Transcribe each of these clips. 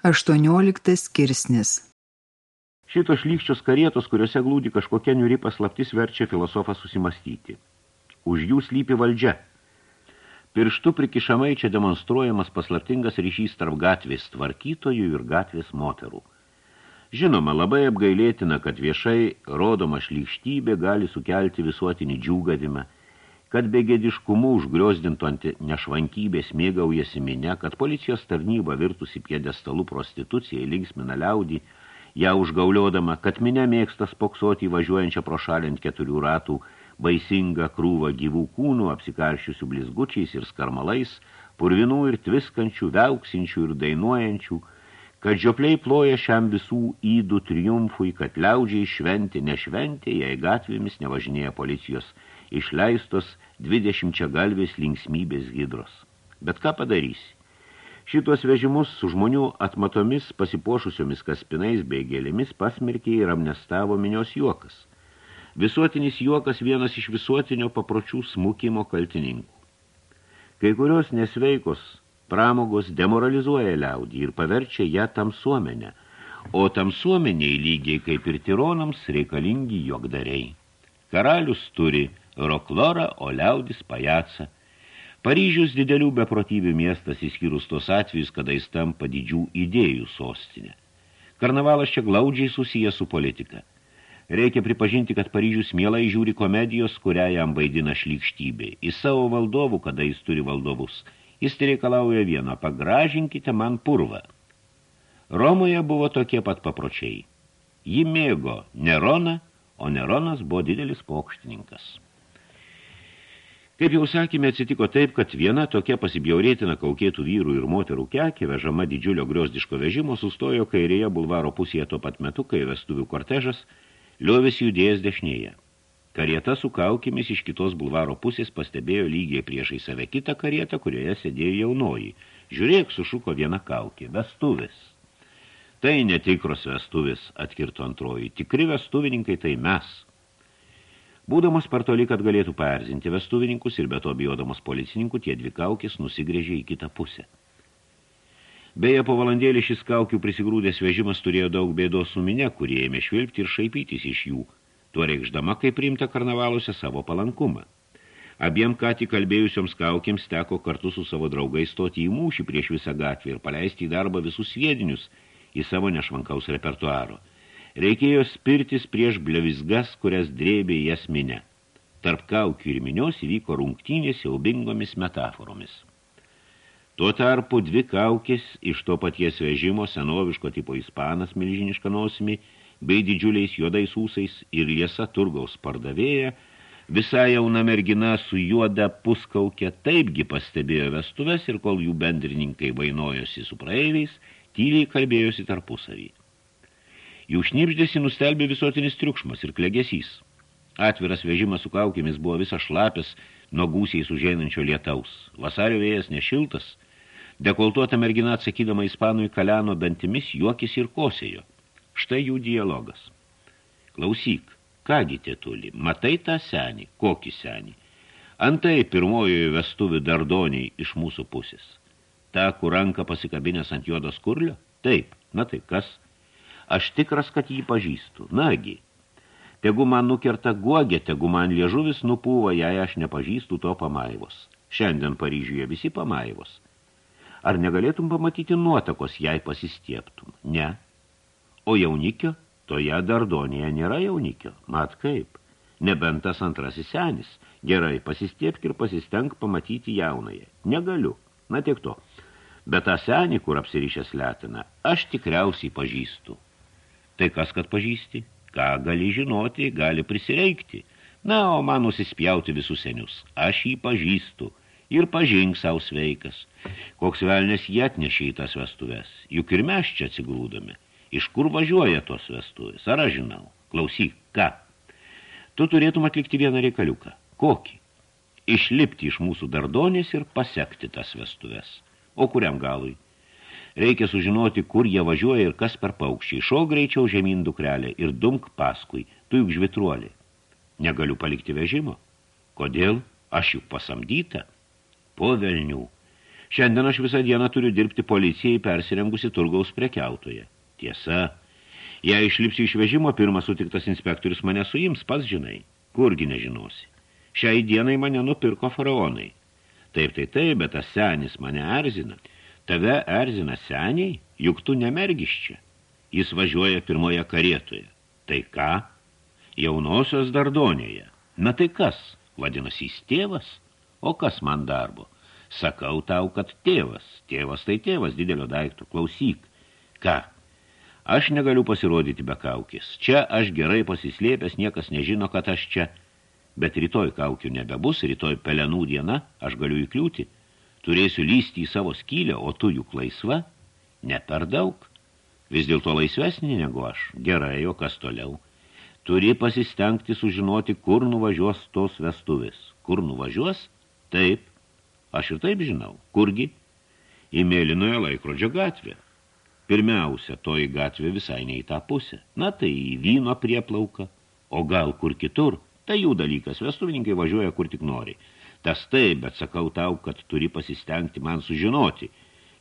18 skirsnis Šitos šlykščios karietos, kuriuose glūdi kažkokia niuri paslaptis, verčia filosofą susimastyti. Už jų slypi valdžia. Pirštu prikišamai čia demonstruojamas paslaptingas ryšys tarp gatvės tvarkytojų ir gatvės moterų. Žinoma, labai apgailėtina, kad viešai rodoma šlykštybė gali sukelti visuotinį džiūgavimą – kad begėdiškumu užgriozdintų ant nešvankybės mėgaujasi minė, kad policijos tarnyba virtusi pjedestalų prostitucijai linksmina liaudį, ją užgauliodama, kad minė mėgsta spoksoti važiuojančią pro šalint keturių ratų baisingą krūvą gyvų kūnų, apsikaršiusių blizgučiais ir skarmalais, purvinų ir tviskančių, veuksinčių ir dainuojančių, kad žiopliai ploja šiam visų įdų triumfui, kad liaudžiai šventė nešventė, jei gatvėmis nevažinėja policijos išleistos dvidešimčia galvės linksmybės hidros. Bet ką padarysi? Šitos vežimus su žmonių atmatomis pasipošusiomis kaspinais bei gėlėmis pasmerkė ir amnestavo minios juokas. Visuotinis juokas vienas iš visuotinio papročių smukimo kaltininkų. Kai kurios nesveikos pramogos demoralizuoja liaudį ir paverčia ją tamsuomenę, o tamsuomeniai lygiai kaip ir tironams reikalingi jogdariai. Karalius turi Roklorą, o liaudis pajacą. Paryžius didelių beprotybių miestas, įskyrus tos atvejus, kada jis tampa didžių idėjų sostinė. Karnavalas čia glaudžiai susijęs su politika. Reikia pripažinti, kad Paryžius mielai žiūri komedijos, kurią jam vaidina šlykštybė. Į savo valdovų, kada jis turi valdovus, jis reikalauja vieno, pagražinkite man purvą. Romoje buvo tokie pat papročiai. Ji mėgo Neroną, o Neronas buvo didelis pokštininkas. Kaip jau sakėme, atsitiko taip, kad viena tokia pasibjaurėtina kaukėtų vyrų ir moterų kekė, vežama didžiulio griozdiško vežimo, sustojo kairėje bulvaro pusėje tuo pat metu, kai vestuvių kortežas liovės judėjęs dešinėje. Karieta su kaukėmis iš kitos bulvaro pusės pastebėjo lygiai priešai save kitą karietą, kurioje sėdėjo jaunoji. Žiūrėk, sušuko viena kaukė. Vestuvės. Tai netikros vestuvės, atkirto antroji. Tikri vestuvininkai tai mes – Būdamas per toli, kad galėtų paerzinti vestuvininkus ir be to bijodamas policininkų, tie dvi kaukės nusigrėžė į kitą pusę. Beje, po valandėlį šis kaukių prisigrūdęs vežimas turėjo daug bėdos su minė, kurie ėmė švilpti ir šaipytis iš jų, tuo reikšdama, kaip priimta karnavaluose savo palankumą. Abiem ką tik kalbėjusioms kaukėms teko kartu su savo draugais stoti į mūšį prieš visą gatvę ir paleisti į darbą visus sviedinius į savo nešvankaus repertuaro – Reikėjo spirtis prieš blevizgas, kurias drėbė jas minė. Tarp kaukių ir minios įvyko rungtynės siaubingomis metaforomis. Tuo tarpu dvi kaukės iš to paties vežimo senoviško tipo ispanas milžinišką nosimi bei didžiuliais juodais ūsais ir liesa turgaus pardavėja, visa jauna mergina su juoda puskaukė taipgi pastebėjo vestuves ir kol jų bendrininkai vainojosi su praeiviais, tyliai kalbėjosi tarpusavį. Jų šnipždėsi nustelbė visuotinis triukšmas ir klegesys. Atviras vežimas su kaukėmis buvo visas šlapis nuo gūsiais užeinančio lietaus. Vasario vėjas nešiltas. Dekoltuota mergina atsakydama ispanui kaleno dantimis juokis ir kosėjo. Štai jų dialogas. Klausyk, kągi tėtuli, matai tą senį, kokį senį? Antai pirmojoje vestuvių dardoniai iš mūsų pusės. Ta, kur ranka pasikabinės ant juodos kurlio? Taip, na tai kas? Aš tikras, kad jį pažįstu. Nagi, tegu man nukerta guogė, tegu man liežuvis nupūva, jei aš nepažįstu to pamaivos. Šiandien Paryžiuje visi pamaivos. Ar negalėtum pamatyti nuotakos, jei pasistieptum? Ne. O jaunikio? Toje dardonėje nėra jaunikio. Mat kaip? Nebent tas antrasis senis. Gerai, pasistiepk ir pasistenk pamatyti jaunąją. Negaliu. Na tiek to. Bet tą senį, kur apsirišęs letina, aš tikriausiai pažįstu. Tai kas, kad pažįsti? Ką gali žinoti, gali prisireikti. Na, o man nusispjauti visus senius. Aš jį pažįstu ir pažink savo sveikas. Koks velnės jį atnešė į tas vestuves. Juk ir mes čia atsigrūdame. Iš kur važiuoja tos vestuvės? Ar aš žinau? Klausyk, ką? Tu turėtum atlikti vieną reikaliuką. Kokį? Išlipti iš mūsų dardonės ir pasekti tas vestuves. O kuriam galui? Reikia sužinoti, kur jie važiuoja ir kas per paukščiai. Šau greičiau žemyn dukrelė ir dunk paskui, tu juk žvitruolė. Negaliu palikti vežimo. Kodėl? Aš juk pasamdyta. Po velnių. Šiandien aš visą dieną turiu dirbti policijai persirengusi turgaus prekiautoje. Tiesa, jei išlipsi iš vežimo, pirmas sutiktas inspektorius mane suims, pats žinai. Kurgi nežinosi. Šiai dienai mane nupirko faraonai. Taip, tai taip, bet tas senis mane erzina. Tave erzina seniai, juk tu nemergiš čia. Jis važiuoja pirmoje karietoje. Tai ką? Jaunosios dardonėje. Na tai kas? Vadinasi, jis tėvas? O kas man darbo? Sakau tau, kad tėvas. Tėvas tai tėvas didelio daikto. Klausyk. Ką? Aš negaliu pasirodyti be kaukės. Čia aš gerai pasislėpęs, niekas nežino, kad aš čia. Bet rytoj kaukių nebebus, rytoj pelenų diena, aš galiu įkliūti. Turėsiu lysti į savo skylę, o tu juk laisva. Ne per daug. Vis dėlto laisvesnė negu aš. Gerai, o kas toliau? Turi pasistengti sužinoti, kur nuvažiuos tos vestuvės. Kur nuvažiuos? Taip. Aš ir taip žinau. Kurgi? Į mėlynoje laikrodžio gatvę. Pirmiausia, toji gatvė visai ne į tą pusę. Na tai į vyno prieplauką. O gal kur kitur? Tai jų dalykas. Vestuvininkai važiuoja kur tik nori. Tas taip, bet sakau tau, kad turi pasistengti man sužinoti,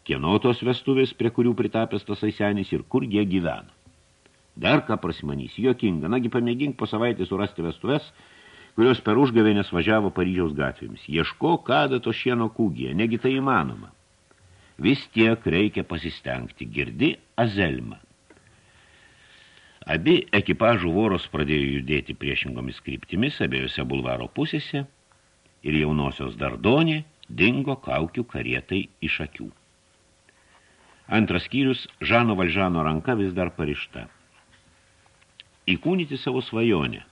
kieno tos vestuvės, prie kurių pritapęs tas aisenis ir kur jie gyvena. Dar ką prasimanys, jokinga, nagi pamėgink po savaitę surasti vestuves, kurios per užgavėnės važiavo Paryžiaus gatvėmis. Ieško kada to šieno kūgėje, negi tai įmanoma. Vis tiek reikia pasistengti, girdi azelmą. Abi ekipažų voros pradėjo judėti priešingomis kryptimis abiejose bulvaro pusėse ir jaunosios dardonė dingo kaukių karietai iš akių. Antras skyrius Žano Valžano ranka vis dar parišta – įkūnyti savo svajonę.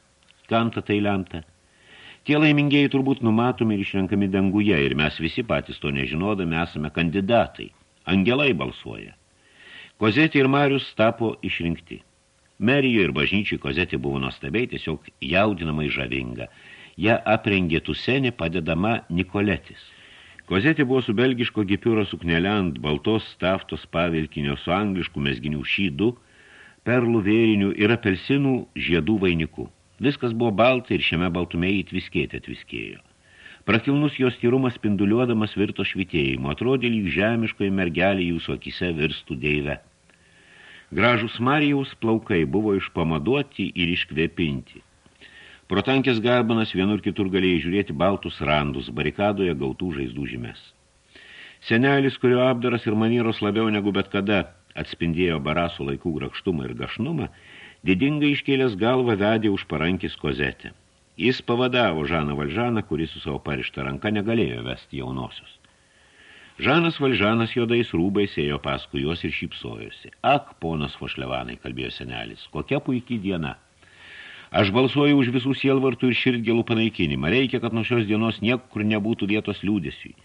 Kanta tai lemta. Tie laimingieji turbūt numatomi ir išrenkami danguje ir mes visi patys to nežinodami esame kandidatai. Angelai balsuoja. Kozetė ir Marius tapo išrinkti. Merijo ir bažnyčiai Kozetė buvo nuostabiai tiesiog jaudinamai žavinga. Ja aprengė tusenė padedama Nikoletis. Kozetė buvo su belgiško gipiūro suknelė ant baltos staftos pavilkinio su angliškų mesginių šydų – perlų vėrinių ir apelsinų žiedų vainikų. Viskas buvo balta ir šiame baltume įtviskėti atviskėjo. Prakilnus jos tyrumas spinduliuodamas virto švitėjimu, atrodė lyg žemiškoji mergelė jūsų akise virstų deive. Gražus Marijaus plaukai buvo išpamaduoti ir iškvėpinti. Pro tankės garbanas vienur kitur galėjai žiūrėti baltus randus, barikadoje gautų žaizdų žymės. Senelis, kurio apdaras ir manieros labiau negu bet kada atspindėjo baraso laikų grakštumą ir gašnumą, didingai iškėlęs galvą vedė už parankis kozetę. Jis pavadavo Žaną Valžaną, kuris su savo parištą ranką negalėjo vesti jaunosios. Žanas Valžanas juodais rūbais ėjo paskui juos ir šypsojosi. Ak, ponas Fošlevanai, kalbėjo senelis, kokia puikiai diena. Aš balsuoju už visų sielvartų ir širdgėlų panaikinimą. Reikia, kad nuo šios dienos niekur nebūtų vietos liūdėsiui.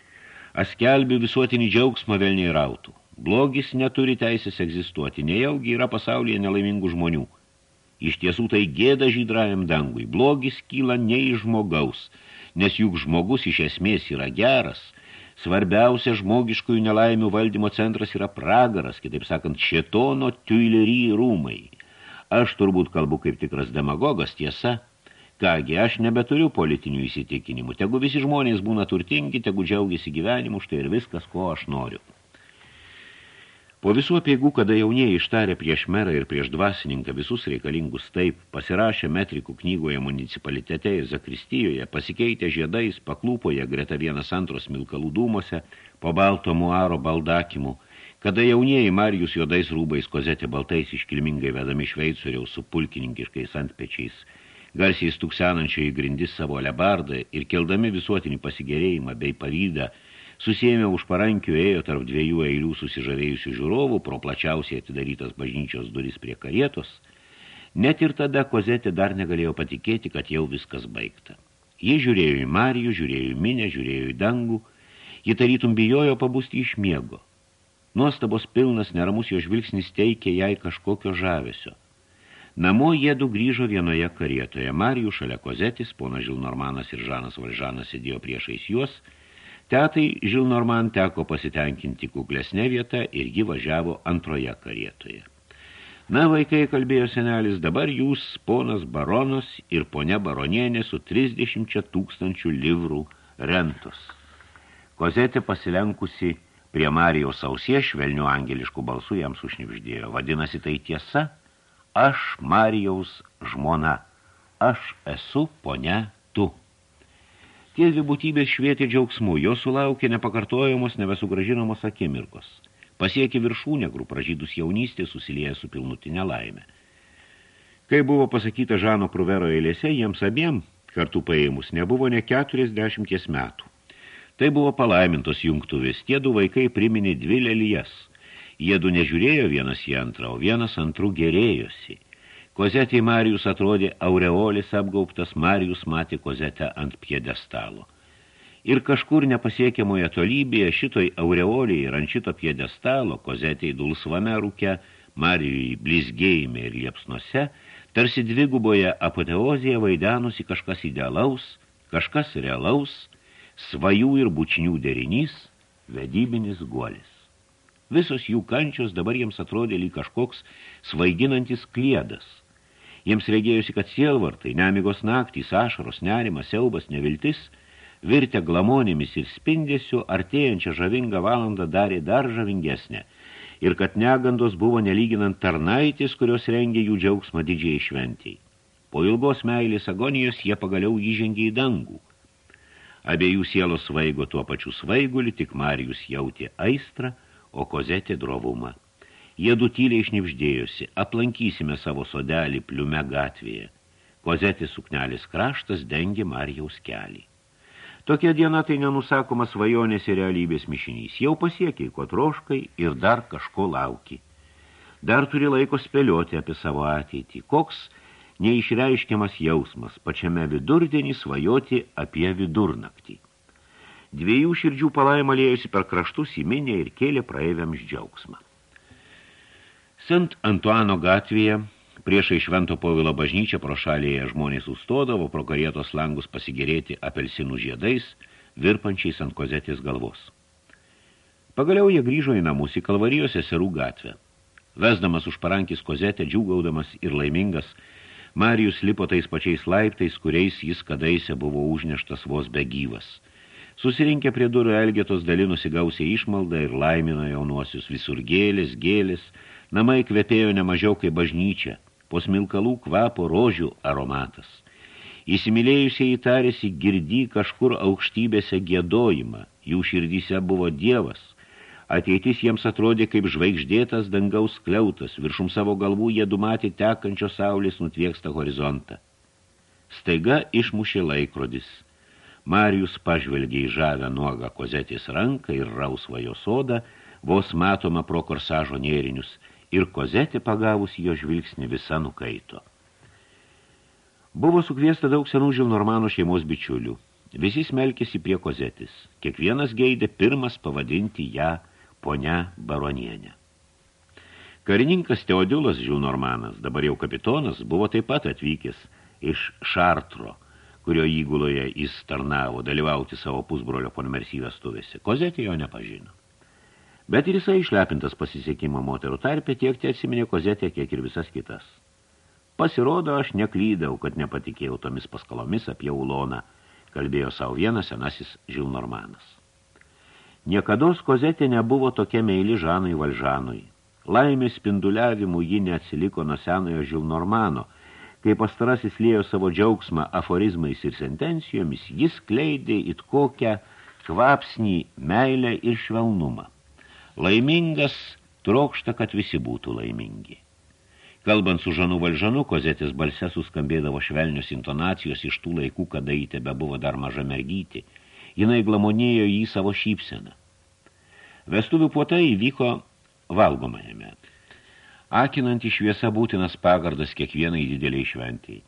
Aš skelbiu visuotinį džiaugsmą velniai rautų. Blogis neturi teisės egzistuoti, nejaugi yra pasaulyje nelaimingų žmonių. Iš tiesų tai gėda žydrajam dangui. Blogis kyla ne iš žmogaus, nes juk žmogus iš esmės yra geras. Svarbiausia žmogiškųjų nelaimių valdymo centras yra pragaras, kitaip sakant, šetono tuilery rūmai. Aš turbūt kalbu kaip tikras demagogas, tiesa. Kągi, aš nebeturiu politinių įsitikinimų. Tegu visi žmonės būna turtingi, tegu džiaugiasi gyvenimu, štai ir viskas, ko aš noriu. Po visų apieigų, kada jaunieji ištarė prieš merą ir prieš dvasininką visus reikalingus taip, pasirašė metrikų knygoje municipalitete ir zakristijoje, pasikeitė žiedais, paklūpoje greta vienas antros milkalų dūmose, po balto muaro baldakimų, kada jaunieji Marijus juodais rūbais kozetė baltais iškilmingai vedami šveicuriaus su pulkininkiškais antpečiais, garsiai stuksenančiai grindis savo lebardą ir keldami visuotinį pasigerėjimą bei pavydą, Susėmė už parankių ėjo tarp dviejų eilių susižavėjusių žiūrovų pro plačiausiai atidarytas bažnyčios duris prie karietos. Net ir tada Kozetė dar negalėjo patikėti, kad jau viskas baigta. Jie žiūrėjo į Marijų, žiūrėjo į minę, žiūrėjo į dangų. Ji tarytum bijojo pabusti iš miego. Nuostabos pilnas neramus jo žvilgsnis teikė jai kažkokio žavesio. Namo jėdu grįžo vienoje karietoje. Marijų šalia Kozetis, ponas Žilnormanas ir Žanas Valžanas sėdėjo priešais juos – Tetai Žilnorman teko pasitenkinti kuklesnė vieta ir ji važiavo antroje karietoje. Na, vaikai, kalbėjo senelis, dabar jūs, ponas baronas ir ponia baronienė su 30 tūkstančių livrų rentos. Kozetė pasilenkusi prie Marijos ausies švelnių angeliškų balsų jam sušnipždėjo. Vadinasi, tai tiesa, aš Marijaus žmona, aš esu ponia tu. Tie dvi būtybės švietė džiaugsmu, jo sulaukė nepakartojamos, nebesugražinamos akimirkos. Pasiekė viršūnę, kur pražydus jaunystė susilieja su pilnutinė laimė. Kai buvo pasakyta Žano Kruvero eilėse, jiems abiem kartu paėmus nebuvo ne 40 metų. Tai buvo palaimintos jungtuvės. Tie du vaikai priminė dvi lelijas. Jie du nežiūrėjo vienas į antrą, o vienas antrų gerėjosi. Kozetė Marijus atrodė aureolis apgaubtas, Marijus matė kozetę ant piedestalo. Ir kažkur nepasiekiamoje tolybėje šitoj aureoliai ir ant šito piedestalo, kozetėj dulsvame rūke, Marijui blizgėjime ir liepsnose, tarsi dviguboje apoteozėje vaidenusi kažkas idealaus, kažkas realaus – svajų ir bučinių derinys, vedybinis guolis. Visos jų kančios dabar jiems atrodė lyg kažkoks svaiginantis kliedas. Jiems regėjusi, kad sielvartai, nemigos naktys, ašaros, nerimas, siaubas, neviltis, virtę glamonėmis ir spindėsiu, artėjančią žavingą valandą darė dar žavingesnę, ir kad negandos buvo nelyginant tarnaitis, kurios rengė jų džiaugsmą didžiai šventiai. Po ilgos meilės agonijos jie pagaliau įžengė į dangų – Abiejų sielos svaigo tuo pačiu svaigulį, tik Marijus jautė aistrą, o kozetė drovumą. Jie du tyliai išnipždėjosi, aplankysime savo sodelį pliume gatvėje. Kozetė suknelis kraštas dengi Marijaus kelį. Tokia diena tai nenusakomas svajonės ir realybės mišinys. Jau pasiekiai, ko troškai ir dar kažko lauki. Dar turi laiko spėlioti apie savo ateitį. Koks neišreiškiamas jausmas pačiame vidurdienį svajoti apie vidurnaktį. Dviejų širdžių palaima lėjusi per kraštus įminė ir kėlė praeiviams džiaugsmą. Sent Antuano gatvėje, priešai Švento Povilo bažnyčią pro šalėje žmonės sustodavo pro karietos langus pasigerėti apelsinų žiedais, virpančiais ant kozetės galvos. Pagaliau jie grįžo į namus į Kalvarijos seserų gatvę. Vesdamas už parankis kozetę, džiūgaudamas ir laimingas, Marijus lipo tais pačiais laiptais, kuriais jis kadaise buvo užneštas vos be gyvas. Susirinkę prie durų Elgetos dalinosi gausiai išmaldą ir laimino jaunuosius visur gėlės, gėlės, namai kvepėjo nemažiau kaip bažnyčia, po smilkalų kvapo rožių aromatas. Įsimylėjusiai įtarėsi girdy kažkur aukštybėse gėdojimą, jų širdyse buvo dievas, Ateitis jiems atrodė kaip žvaigždėtas dangaus kliautas, viršum savo galvų jie dumatė tekančios saulės nutviekstą horizontą. Staiga išmušė laikrodis. Marijus pažvelgė į žavę nuogą kozetės ranką ir rausvą jo sodą, vos matoma pro korsažo nėrinius, ir kozetė pagavus jo žvilgsnį visą nukaito. Buvo sukviesta daug senų Žilnormano šeimos bičiulių. Visi smelkėsi prie kozetės. Kiekvienas geidė pirmas pavadinti ją ponia baronienė. Karininkas Teodilas Žiūnormanas, dabar jau kapitonas, buvo taip pat atvykęs iš Šartro, kurio įguloje jis tarnavo dalyvauti savo pusbrolio ponmersy vestuvėse. Kozetė jo nepažino. Bet ir jisai išlepintas pasisekimo moterų tarpė tiek te atsiminė kozetė, kiek ir visas kitas. Pasirodo, aš neklydau, kad nepatikėjau tomis paskalomis apie Uloną, kalbėjo savo vienas senasis Žilnormanas. Niekados kozetė nebuvo tokia meili Žanui Valžanui. Laimės spinduliavimu ji neatsiliko nuo senojo Žilnormano. Kai pastarasis lėjo savo džiaugsmą aforizmais ir sentencijomis, jis kleidė it kokią kvapsnį, meilę ir švelnumą. Laimingas trokšta, kad visi būtų laimingi. Kalbant su Žanu Valžanu, kozetės balse suskambėdavo švelnios intonacijos iš tų laikų, kada jį tebe buvo dar maža mergyti – jinai glamonėjo jį savo šypseną. Vestuvių puotai įvyko valgomajame. Akinanti šviesa būtinas pagardas kiekvienai dideliai šventiai.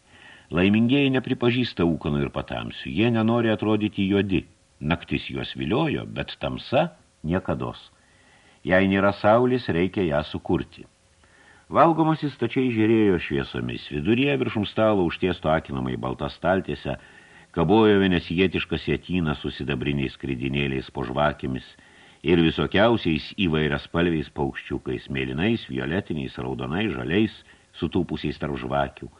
Laimingieji nepripažįsta ūkanų ir patamsių. Jie nenori atrodyti juodi. Naktis juos viliojo, bet tamsa niekados. Jei nėra saulės, reikia ją sukurti. Valgomasis tačiai žiūrėjo šviesomis. Viduryje viršum stalo užtiesto akinamai balta staltėse – kabojo venesijietiškas sietynas su sidabriniais skridinėliais po žvakėmis ir visokiausiais įvairias palviais paukščiukais, mėlynais, violetiniais, raudonais, žaliais, sutūpusiais tarp žvakių.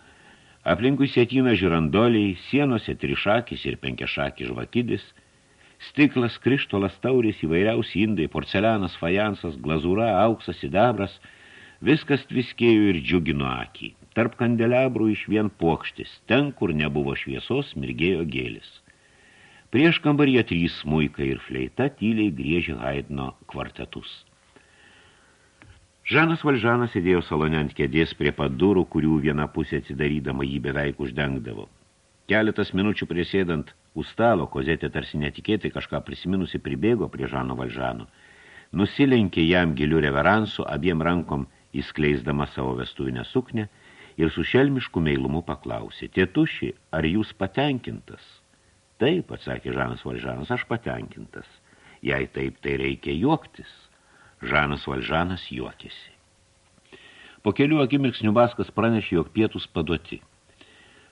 Aplinkui sietyną žirandoliai, sienose trišakis ir penkiašakis žvakidis, Stiklas, krištolas, taurės, įvairiausi indai, porcelianas, fajansas, glazūra, auksas, sidabras, viskas tviskėjo ir džiugino akį. Tarp kandeliabrų iš vien pokštis, ten, kur nebuvo šviesos, mirgėjo gėlis. Prieš kambaryje trys smuikai ir fleita tyliai griežė Haidno kvartetus. Žanas Valžanas sėdėjo salone ant kėdės prie pat durų, kurių viena pusė atsidarydama jį beveik uždengdavo. Keletas minučių priesėdant už stalo, kozetė tarsi netikėtai kažką prisiminusi pribėgo prie Žano Valžano. Nusilenkė jam gilių reveransu, abiem rankom įskleisdama savo vestuvinę suknę ir su šelmišku meilumu paklausė, tėtuši, ar jūs patenkintas? Taip, atsakė Žanas Valžanas, aš patenkintas. Jei taip, tai reikia juoktis. Žanas Valžanas juokėsi. Po kelių akimirksnių Baskas pranešė, jog pietus paduoti –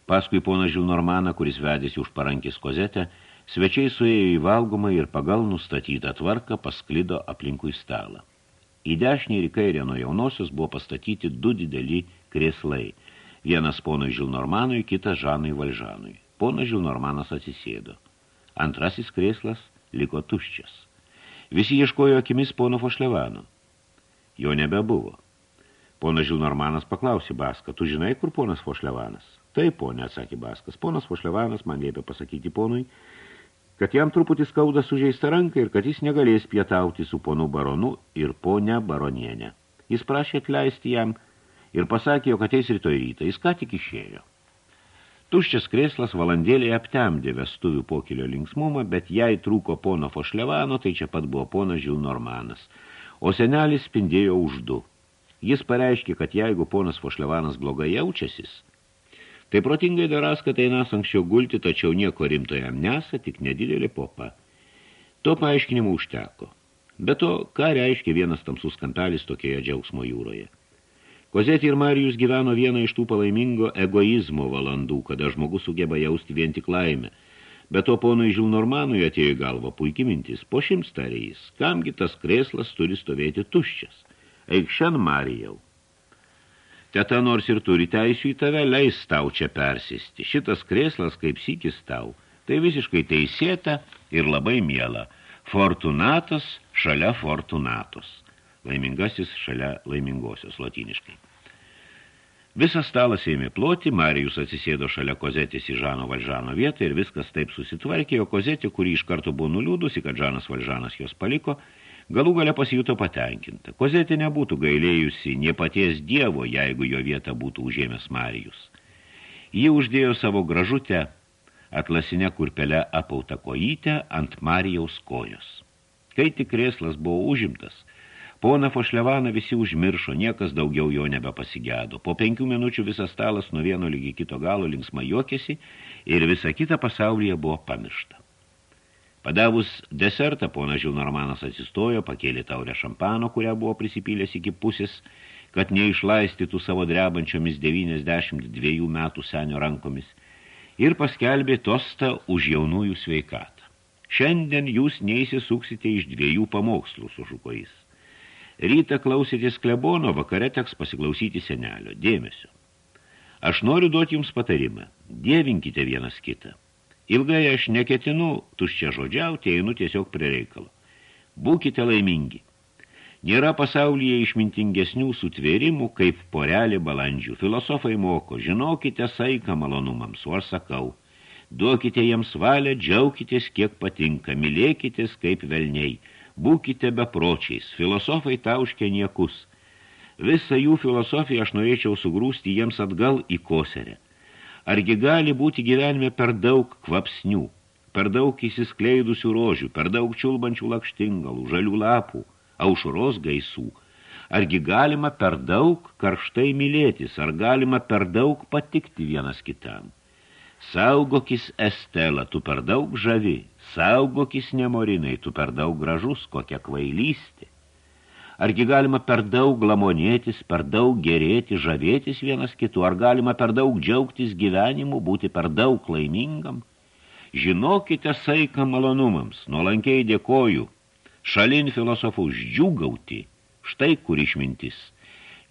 Paskui poną Žilnormaną, kuris vedėsi už parankės kozetę, svečiai suėjo į valgomą ir pagal nustatytą tvarką pasklido aplinkui stalą. Į dešinį ir į kairę nuo jaunosios buvo pastatyti du dideli krėslai. Vienas ponui Žilnormanui, kitas Žanui Valžanui. Ponas Žilnormanas atsisėdo. Antrasis krėslas liko tuščias. Visi ieškojo akimis pono Fošlevano. Jo nebebuvo. Ponas Žilnormanas paklausė Baską, tu žinai, kur ponas Fošlevanas? Taip, ponė, atsakė Baskas. Ponas Fošlevanas man liepė pasakyti ponui, kad jam truputį skauda sužeista ranka ir kad jis negalės pietauti su ponu baronu ir ponia baronienė. Jis prašė atleisti jam ir pasakė, jog ateis rytoj rytą. Jis ką tik išėjo. Tuščias krėslas valandėlėje aptemdė vestuvių pokilio linksmumą, bet jei trūko pono Fošlevano, tai čia pat buvo ponas Žilnormanas, o senelis spindėjo už du. Jis pareiškė, kad jeigu ponas Fošlevanas blogai jaučiasis, Tai protingai daras, kad einas anksčiau gulti, tačiau nieko rimto jam nesa, tik nedidelė popa. To paaiškinimų užteko. Be to, ką reiškia vienas tamsus kampelis tokioje džiaugsmo jūroje? Kozetė ir Marijus gyveno vieną iš tų palaimingo egoizmo valandų, kada žmogus sugeba jausti vien tik laimę. Be to ponui Žilnormanui atėjo į galvą puikiai mintis. Po šimts tarėjais, kamgi tas krėslas turi stovėti tuščias. Eik šian, Marijau. Teta nors ir turi teisių į tave, leis tau čia persisti. Šitas krėslas kaip sykis tau. Tai visiškai teisėta ir labai miela. Fortunatas šalia fortunatos. Laimingasis šalia laimingosios latiniškai. Visas stalas ėmė ploti, Marijus atsisėdo šalia kozetės į Žano Valžano vietą ir viskas taip susitvarkė, o kozetė, kuri iš karto buvo nuliūdusi, kad Žanas Valžanas jos paliko, Galų gale pasijuto patenkinta. Kozetė nebūtų gailėjusi nie paties dievo, jeigu jo vietą būtų užėmęs Marijus. Ji uždėjo savo gražutę atlasinę kurpelę apautą kojytę ant Marijaus kojos. Kai tik krėslas buvo užimtas, Pona Fošlevaną visi užmiršo, niekas daugiau jo nebepasigėdo. Po penkių minučių visas stalas nuo vieno lygi kito galo linksma juokėsi ir visa kita pasaulyje buvo pamiršta. Padavus desertą, pona Žilnormanas atsistojo, pakėlė taurę šampano, kurią buvo prisipylęs iki pusės, kad neišlaistytų savo drebančiomis 92 metų senio rankomis, ir paskelbė tostą už jaunųjų sveikatą. Šiandien jūs neįsisuksite iš dviejų pamokslų, sušuko jis. Rytą klausėtės klebono, vakare teks pasiklausyti senelio. Dėmesio. Aš noriu duoti jums patarimą. Dievinkite vienas kitą. Ilgai aš neketinu tuščia žodžiauti, einu tiesiog prie reikalo. Būkite laimingi. Nėra pasaulyje išmintingesnių sutvėrimų, kaip porelė balandžių. Filosofai moko, žinokite saiką malonumams, o aš sakau. Duokite jiems valią, džiaukitės kiek patinka, mylėkitės kaip velniai. Būkite bepročiais, filosofai tauškia niekus. Visą jų filosofiją aš norėčiau sugrūsti jiems atgal į koserę. Argi gali būti gyvenime per daug kvapsnių, per daug įsiskleidusių rožių, per daug čiulbančių lakštingalų, žalių lapų, aušuros gaisų? Argi galima per daug karštai mylėtis, ar galima per daug patikti vienas kitam? Saugokis Estela, tu per daug žavi, saugokis Nemorinai, tu per daug gražus, kokia kvailystė. Argi galima per daug glamonėtis, per daug gerėti, žavėtis vienas kitu, ar galima per daug džiaugtis gyvenimu, būti per daug laimingam? Žinokite saiką malonumams, nuolankiai dėkoju, šalin filosofų džiūgauti, štai kur išmintis.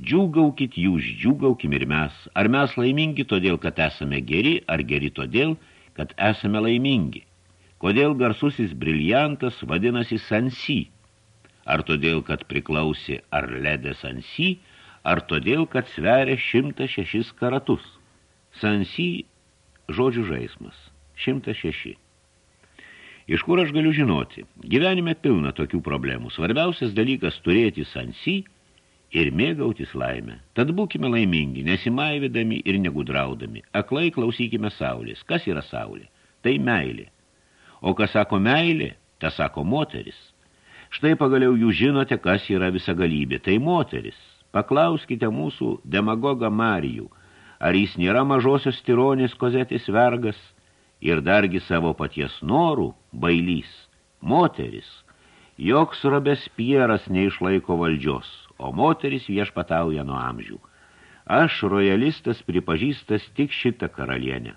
Džiūgaukit jūs, džiūgaukim ir mes. Ar mes laimingi todėl, kad esame geri, ar geri todėl, kad esame laimingi. Kodėl garsusis briliantas vadinasi Sansi? Ar todėl, kad priklausė Arledė Sansi, ar todėl, kad sveria 106 karatus? Sansi žodžių žaismas. 106. Iš kur aš galiu žinoti? Gyvenime pilna tokių problemų. Svarbiausias dalykas turėti Sansi – ir mėgautis laimę. Tad būkime laimingi, nesimaivydami ir negudraudami. Aklai klausykime saulės. Kas yra saulė? Tai meilė. O kas sako meilė, tas sako moteris. Štai pagaliau jūs žinote, kas yra visagalybė. Tai moteris. Paklauskite mūsų demagogą Marijų, ar jis nėra mažosios tironės kozetės vergas ir dargi savo paties norų bailys. Moteris. Joks Robespieras neišlaiko valdžios, o moteris viešpatauja nuo amžių. Aš, rojalistas, pripažįstas tik šitą karalienę.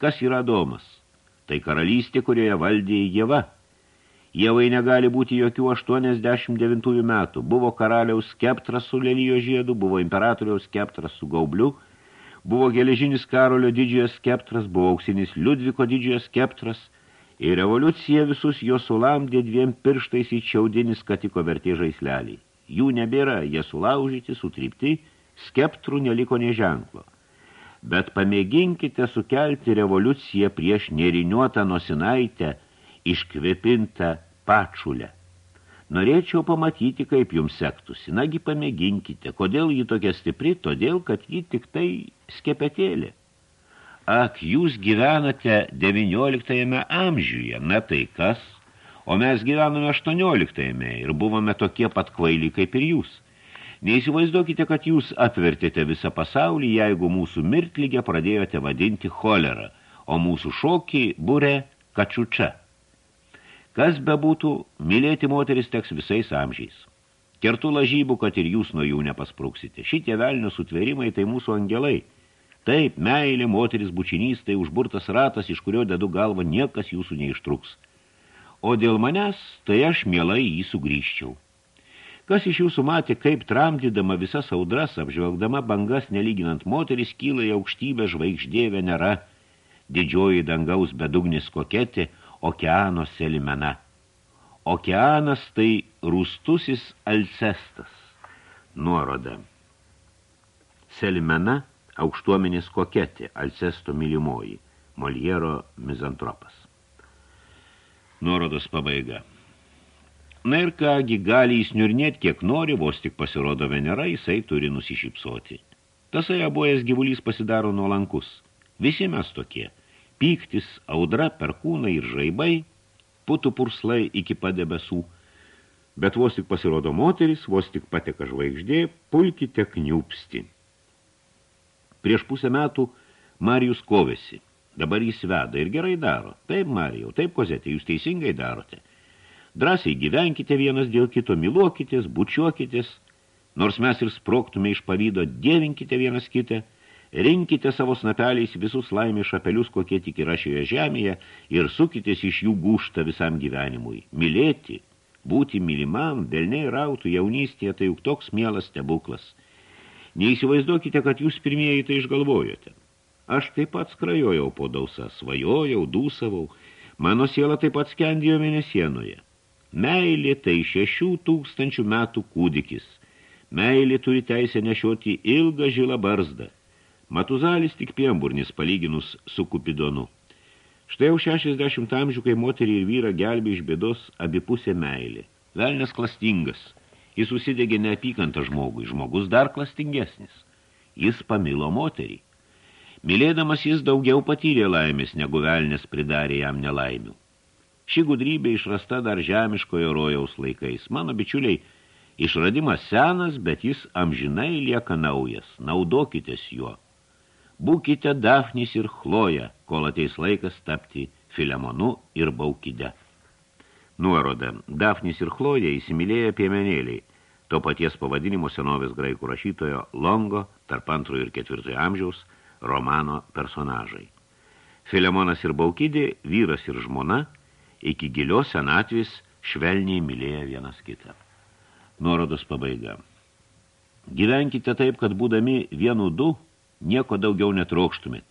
Kas yra Domas? Tai karalystė, kurioje valdė Jeva. Jevai negali būti jokių 89 metų. Buvo karaliaus skeptras su lelyjo žiedu, buvo imperatoriaus skeptras su gaubliu, buvo geležinis karolio didžiojo skeptras, buvo auksinis Liudviko didžiojo skeptras, ir revoliucija visus jo sulamdė dviem pirštais į čiaudinis katiko vertė žaislelį. Jų nebėra, jie sulaužyti, sutrypti, skeptrų neliko nei ženklo. Bet pamėginkite sukelti revoliuciją prieš neriniuotą nosinaitę, iškvepintą pačulę. Norėčiau pamatyti, kaip jums sektųsi. Nagi pamėginkite. Kodėl ji tokia stipri? Todėl, kad ji tik tai skepetėlė. Ak, jūs gyvenate 19 amžiuje, na tai kas? o mes gyvename 18-ame ir buvome tokie pat kvaili kaip ir jūs. Neįsivaizduokite, kad jūs apvertėte visą pasaulį, jeigu mūsų mirtlygę pradėjote vadinti cholerą, o mūsų šokį būrė kačiučia. Kas bebūtų, mylėti moteris teks visais amžiais. Kertu lažybų, kad ir jūs nuo jų nepaspruksite. Šitie velnio sutvėrimai tai mūsų angelai. Taip, meilė, moteris, bučinys, tai užburtas ratas, iš kurio dedu galvą, niekas jūsų neištruks o dėl manęs, tai aš mielai jį sugrįžčiau. Kas iš jūsų matė, kaip tramdydama visas audras, apžvelgdama bangas nelyginant moteris, kyla į aukštybę žvaigždė Venera, didžioji dangaus bedugnis koketė, okeano selimena. Okeanas tai rūstusis alcestas. Nuoroda. Selimena – aukštuomenės koketė, alcesto mylimoji, Moliero mizantropas. Nuorodos pabaiga. Na ir kągi, gali įsniurnėti kiek nori, vos tik pasirodo Venera, jisai turi nusišypsoti. Tasai abuojas gyvulys pasidaro nuolankus. Visi mes tokie. Pyktis, audra, perkūnai ir žaibai, putų purslai iki padebesų. Bet vos tik pasirodo moteris, vos tik pateka žvaigždė, pulkite kniupsti. Prieš pusę metų Marijus kovėsi – Dabar jis veda ir gerai daro. Taip, Marijau, taip, Kozetė, jūs teisingai darote. Drąsiai gyvenkite vienas dėl kito, miluokitės, bučiuokitės, nors mes ir sproktume iš pavydo, dievinkite vienas kitą, rinkite savo snapeliais visus laimės šapelius, kokie tik yra šioje žemėje, ir sukitės iš jų gūštą visam gyvenimui. Mylėti, būti mylimam, velniai rautų jaunystėje, tai juk toks mielas stebuklas. Neįsivaizduokite, kad jūs pirmieji tai išgalvojote. Aš taip pat skrajojau po dausą, svajojau, dūsavau, mano siela taip pat skendėjo mėnesienoje. Meilė tai šešių tūkstančių metų kūdikis. Meilė turi teisę nešioti ilgą žilą barzdą. Matuzalis tik piemburnis palyginus su kupidonu. Štai jau 60 amžių, kai moterį ir vyrą gelbė iš bėdos abipusė meilė. Velnes klastingas. Jis užsidegė neapykantą žmogui, žmogus dar klastingesnis. Jis pamilo moterį. Mylėdamas jis daugiau patyrė laimės, negu velnės pridarė jam nelaimių. Ši gudrybė išrasta dar žemiškojo rojaus laikais. Mano bičiuliai, išradimas senas, bet jis amžinai lieka naujas. Naudokitės juo. Būkite Dafnis ir Chloja, kol ateis laikas tapti Filemonu ir Baukide. Nuoroda. Dafnis ir Chloja įsimylėję piemenėliai. To paties pavadinimo senovės graikų rašytojo Longo tarp antrojo ir ketvirtojo amžiaus – romano personažai. Filemonas ir Baukidė, vyras ir žmona, iki gilios senatvės švelniai mylėjo vienas kitą. Nuorodos pabaiga. Gyvenkite taip, kad būdami vienu du, nieko daugiau netrokštumėt,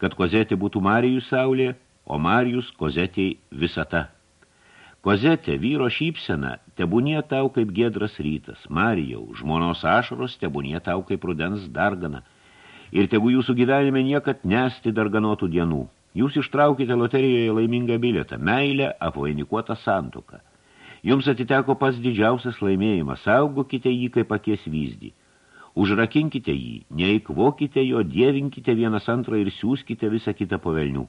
kad kozetė būtų Marijų saulė, o Marijus Kozetei visata. Kozetė vyro šypsena, tebūnie tau kaip giedras rytas, Marijau, žmonos ašaros, tebūnie tau kaip rudens dargana. Ir tegu jūsų gyvenime niekad nesti darganotų dienų. Jūs ištraukite loterijoje laimingą bilietą, meilę, apvainikuotą santuką. Jums atiteko pas didžiausias laimėjimas, saugokite jį kaip akies vyzdį. Užrakinkite jį, neįkvokite jo, dievinkite vienas antrą ir siūskite visą kitą povelnių.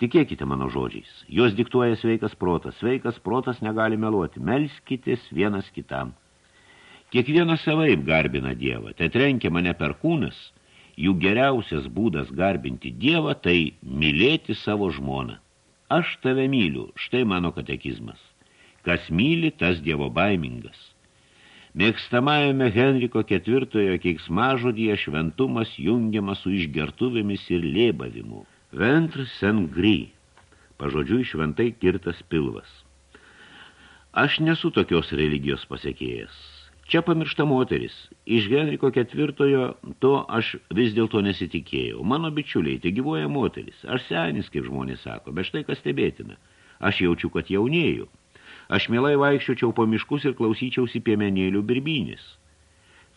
Tikėkite mano žodžiais, jos diktuoja sveikas protas, sveikas protas negali meluoti, melskitės vienas kitam. Kiekvienas savaip garbina Dievą, tai trenkia mane per kūnas, jų geriausias būdas garbinti Dievą, tai mylėti savo žmoną. Aš tave myliu, štai mano katekizmas. Kas myli, tas Dievo baimingas. Mėgstamajame Henriko ketvirtojo keiksmažodyje šventumas jungiamas su išgertuvėmis ir lėbavimu. Ventre Saint-Gris, pažodžiui šventai kirtas pilvas. Aš nesu tokios religijos pasiekėjas. Čia pamiršta moteris. Iš Henriko ketvirtojo to aš vis dėlto nesitikėjau. Mano bičiuliai, tai gyvoja moteris. Aš senis, kaip žmonės sako, bet štai kas stebėtina. Aš jaučiu, kad jaunėju. Aš mielai vaikščiočiau po miškus ir klausyčiausi piemenėlių birbynės.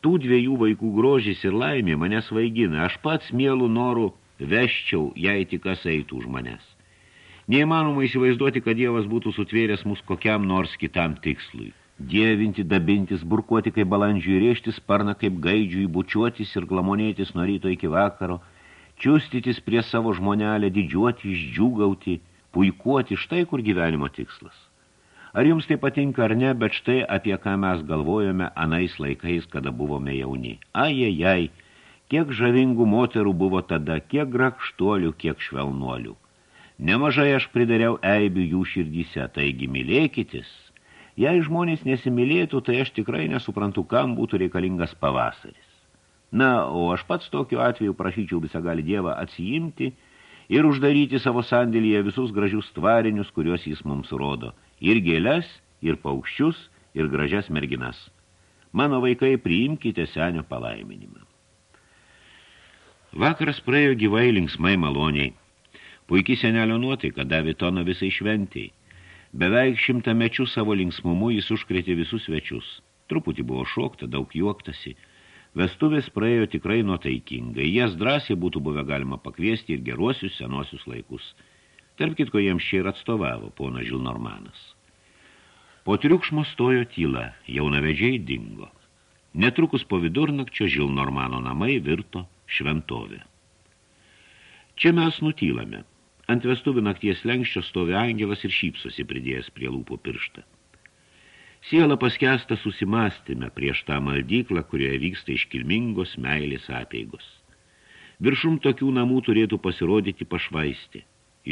Tų dviejų vaikų grožis ir laimė mane svaigina. Aš pats mielų norų Veščiau, jei tik kas eitų už manęs. Neįmanoma įsivaizduoti, kad Dievas būtų sutvėręs mus kokiam nors kitam tikslui. Dievinti, dabintis, burkuoti kaip balandžiui, rėžti sparną kaip gaidžiui, bučiuotis ir glamonėtis nuo ryto iki vakaro, čiustytis prie savo žmonelę, didžiuoti, išdžiūgauti, puikuoti, štai kur gyvenimo tikslas. Ar jums tai patinka ar ne, bet štai apie ką mes galvojame anais laikais, kada buvome jauni. Ajajai, Kiek žavingų moterų buvo tada, kiek grakštuolių, kiek švelnuolių. Nemažai aš pridariau eibių jų širdyse, taigi mylėkitis. Jei žmonės nesimylėtų, tai aš tikrai nesuprantu, kam būtų reikalingas pavasaris. Na, o aš pats tokiu atveju prašyčiau visą gali Dievą atsijimti ir uždaryti savo sandėlyje visus gražius tvarinius, kuriuos jis mums rodo. Ir gėles, ir paukščius, ir gražias merginas. Mano vaikai, priimkite senio palaiminimą. Vakaras praėjo gyvai linksmai maloniai. Puikiai senelio nuotaika davė toną visai šventiai. Beveik šimtą mečių savo linksmumu jis užkrėtė visus svečius. Truputį buvo šokta, daug juoktasi. Vestuvės praėjo tikrai nuotaikingai. Jas drąsiai būtų buvę galima pakviesti ir geruosius senosius laikus. Tarp kitko jiems čia ir atstovavo pona Žilnormanas. Po triukšmo stojo tyla, jaunavedžiai dingo. Netrukus po vidurnakčio Žilnormano namai virto šventovė. Čia mes nutylame. Ant vestuvių nakties lenkščio stovi angelas ir šypsosi pridėjęs prie lūpų pirštą. Siela paskesta susimastime prieš tą maldyklą, kurioje vyksta iškilmingos meilės apeigos. Viršum tokių namų turėtų pasirodyti pašvaisti.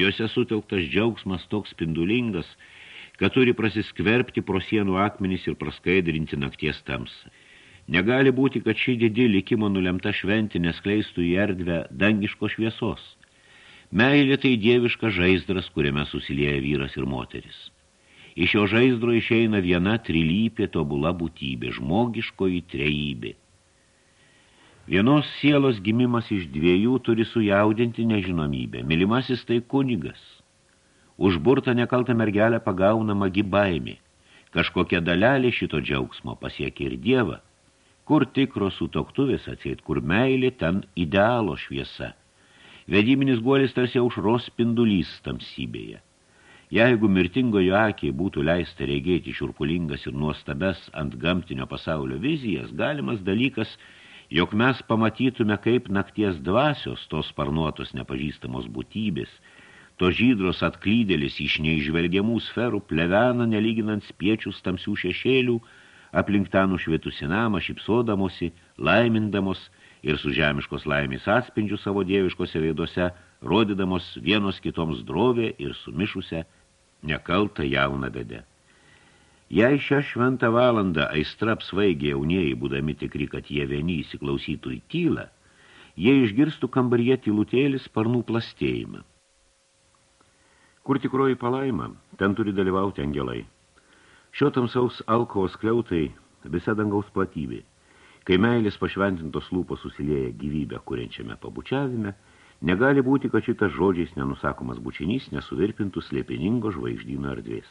Jose sutelktas džiaugsmas toks spindulingas, kad turi prasiskverbti pro sienų akmenys ir praskaidrinti nakties tamsą. Negali būti, kad ši didi likimo nulemta šventė neskleistų į erdvę dangiško šviesos. Meilė tai dieviška žaizdras, kuriame susilieja vyras ir moteris. Iš jo žaizdro išeina viena trilypė tobula būtybė, žmogiškoji trejybė. Vienos sielos gimimas iš dviejų turi sujaudinti nežinomybę. Mylimasis tai kunigas. Užburta nekaltą mergelę pagauna magi baimė. Kažkokia dalelė šito džiaugsmo pasiekia ir dievą Kur tikros sutoktuvės atseit, kur meilė, ten idealo šviesa. Vedybinis guolis tarsi aušros spindulys tamsybėje. Jeigu mirtingojo akiai būtų leista regėti šurpulingas ir nuostabes ant gamtinio pasaulio vizijas, galimas dalykas, jog mes pamatytume, kaip nakties dvasios tos sparnuotos nepažįstamos būtybės, to žydros atklydėlis iš neižvelgiamų sferų plevena, nelyginant spiečius tamsių šešėlių, aplink tą nušvietusi namą, šipsodamosi, laimindamos ir su žemiškos laimės atspindžių savo dieviškose veiduose, rodydamos vienos kitoms drovė ir sumišusią nekaltą jauną bedę. Jei šią šventą valandą aistra apsvaigė jaunieji, būdami tikri, kad jie vieni įsiklausytų į tylą, jie išgirstų kambaryje tylutėlį sparnų plastėjimą. Kur tikroji palaima, ten turi dalyvauti angelai. Šio tamsaus alkovos kliautai visa dangaus platybė. Kai meilės pašventintos lūpos susilieja gyvybę kuriančiame pabučiavime, Negali būti, kad šitas žodžiais nenusakomas bučinys nesuvirpintų slėpiningo žvaigždyno erdvės.